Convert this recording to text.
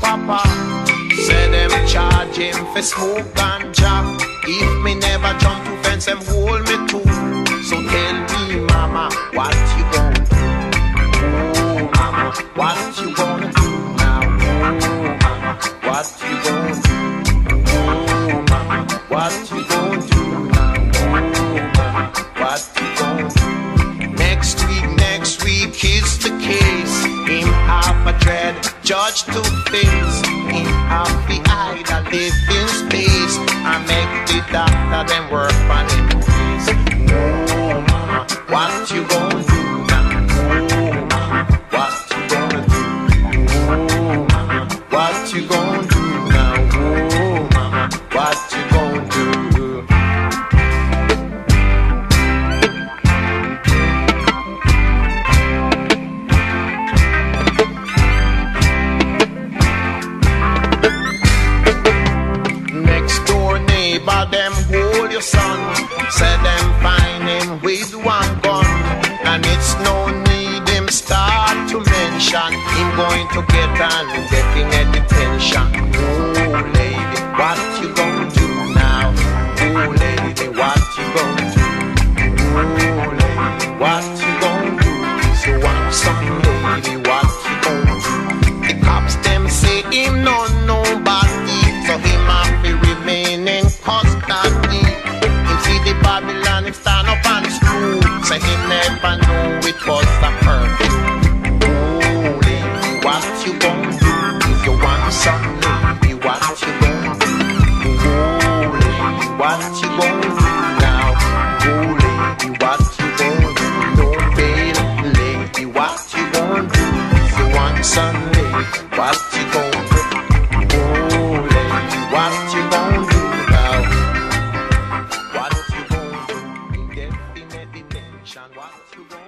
Papa. Say them charge him for smoke ganja. If me never jump to fence, them hold me too. So tell me, Mama, what you gonna do? Oh, Mama, what you gonna do now? Oh, Mama, what you gonna do? Oh, Mama, what you gonna do now? Oh, Mama, what you gonna do? Next week, next week is the case. Him have a dread, judge to Him have the eye that live in space. I make the doctor them work on him face. Oh, mama, what you gonna do now? Oh, mama, what you gonna do? Oh, mama, what you gonna them hold your son. Say them find him with one gun. And it's no need him start to mention. Him going to get and getting a detention. The Babylon, him stand up his stool, say him never know it was curfew. Oh, lady, what you gonna do if you want some lady? What you gonna do? Lady, what you gonna do now? Oh, lady, what you gonna do? No bail, lady, what you gonna do if you want some lady? What you gonna do? Lady, what you gonna do What you gonna